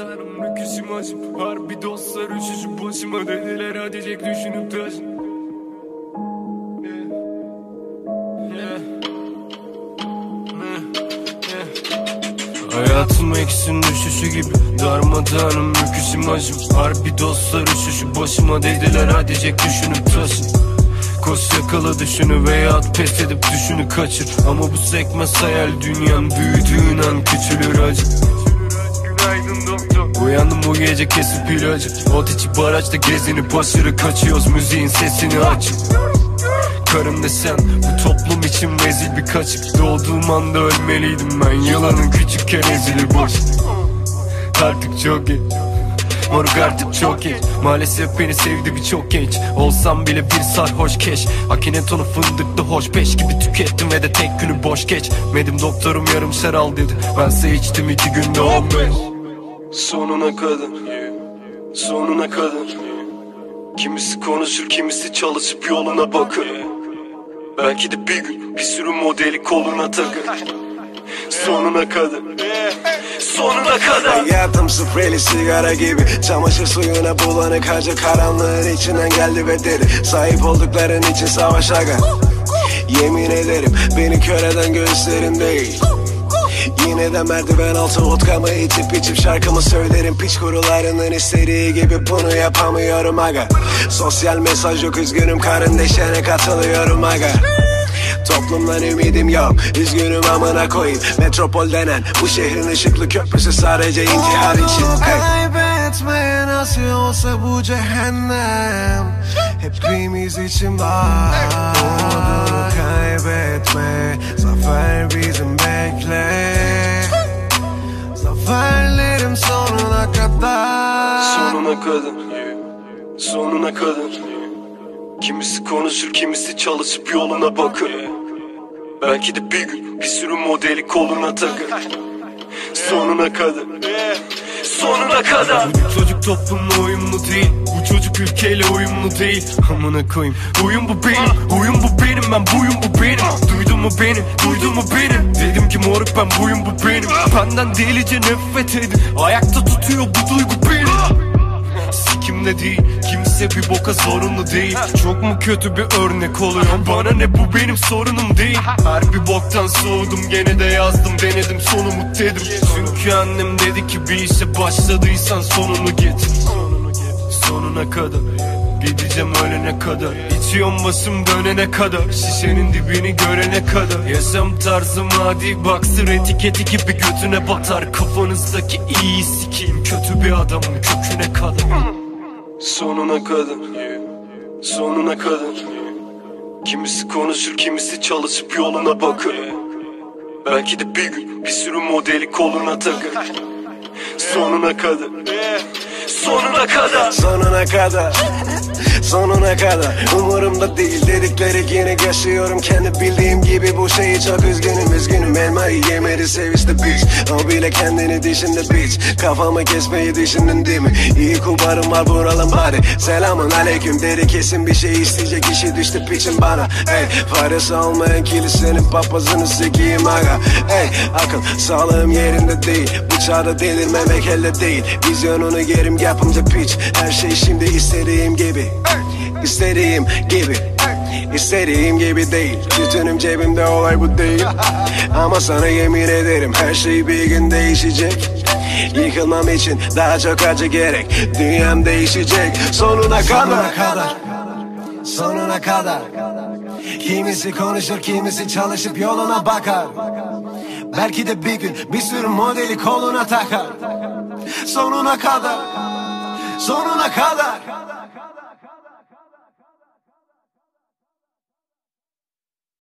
tanrım rüküşüm acım Harbi dostlar üşüşüp başıma dediler hadi çek düşünüp taşın. Hayatım eksin düşüşü gibi Darmadağınım müküsüm acım Harbi dostlar üşüşü başıma dediler hadi çek düşünüp taşın Koş yakala düşünü veya at pes edip düşünü kaçır. Ama bu sekmez hayal dünyan büyüdüğün an küçülür acı Uyandım bu gece kesip ilacı Ot içi barajda gezinip aşırı kaçıyoruz. Müziğin sesini açıp Karım desen bu toplum için rezil bir kaçık. Doğduğum anda ölmeliydim ben. Yılanın küçükken ezili boş Artık çok geç Moruk artık çok geç. Maalesef beni sevdi birçok genç. Olsam bile bir sarhoş keş. Akinetonu fındıklı hoş. Peş gibi tükettim ve de tek günü boş geçmedim Doktorum yarım şer al dedi. Bense içtim iki günde on beş. Sonuna kadar. Sonuna kadar. Kimisi konuşur kimisi çalışıp yoluna bakar Belki de bir gün bir sürü modeli koluna takar Sonuna kadar. Sonuna kadar. Hayatım spreyli sigara gibi. Çamaşır suyuna bulanık hacı Karanlığın içinden geldi ve dedi Sahip oldukların için savaş aga. Yemin ederim beni kör eden göğüslerim değil. Yine de merdiven altı vodkamı içip içip şarkımı söylerim. Piç kurularının istediği gibi bunu yapamıyorum aga. Sosyal mesaj yok üzgünüm karın deşene katılıyorum aga Toplumdan ümidim yok. Üzgünüm amına koyayım. Metropol denen bu şehrin ışıklı köprüsü sadece intihar için. Hey. Kaybetme nasıl olsa bu cehennem. Hepimiz için var. Umudunu kaybetme. Zafer bizim bekle. Zaferlerim sonuna kadar. Sonuna kadar. Sonuna kadar Kimisi konuşur kimisi çalışıp yoluna bakar Belki de bir gün bir sürü modeli koluna takar Sonuna kadar Sonuna kadar. Bu çocuk toplumla uyumlu değil? Bu çocuk ülkeyle uyumlu değil? Amına koyayım. Uyum bu benim Uyum bu benim ben buyum bu benim. Duydun mu beni Duydun mu beni? Dedim ki moruk ben buyum bu benim. Benden delice nefret edin. Ayakta tutuyor bu duygu beni Sikimde değil? Kimse bir boka zorunlu değil. Çok mu kötü bir örnek oluyor? Bana ne bu benim sorunum değil. Her bir boktan soğudum gene de yazdım Denedim sonumu dedim. Çünkü annem dedi ki bir işe başladıysan sonunu getir. Sonuna kadar Gideceğim ölene kadar. İçiyorum basım dönene kadar Şişenin dibini görene kadar. Yaşam tarzım adi baksır etiketi gibi götüne batar. Kafanızdaki iyi sikiyim Kötü bir adamın köküne kadar Sonuna kadar. Sonuna kadar. Kimisi konuşur kimisi çalışıp yoluna bakar. Belki de bir gün bir sürü modeli koluna takar. Sonuna kadar. Sonuna kadar Sonuna kadar. Sonuna kadar. Umurumda değil. Dedikleri yine yaşıyorum. Kendi bildiğim gibi bu şeyi çok üzgünüm Üzgünüm. Elmayı yemedi sevişti bitch O bile kendini dişinde bitch Kafamı kesmeyi düşündün değil mi? İyi kubarım var buralım bari. Selamun aleyküm dedi. Kesin bir şey isteyecek işi düştü piçin bana. Hey parası olmayan kilisenin papazını sikiyim aga. Hey akıl sağlığım yerinde değil. Bu çağda delirmemek elde değil. Vizyonunu yerim yapımca piç. Her şey şimdi istediğim gibi İstediğim gibi İstediğim gibi değil. Tütünüm cebimde olay bu değil. Ama sana yemin ederim Her şey bir gün değişecek. Yıkılmam için daha çok acı gerek. Dünyam değişecek. Sonuna Sonuna kadar. Sonuna kadar. Kimisi konuşur kimisi çalışıp yoluna bakar. Belki de bir gün bir sürü modeli koluna takar. Sonuna kadar Sonuna kadar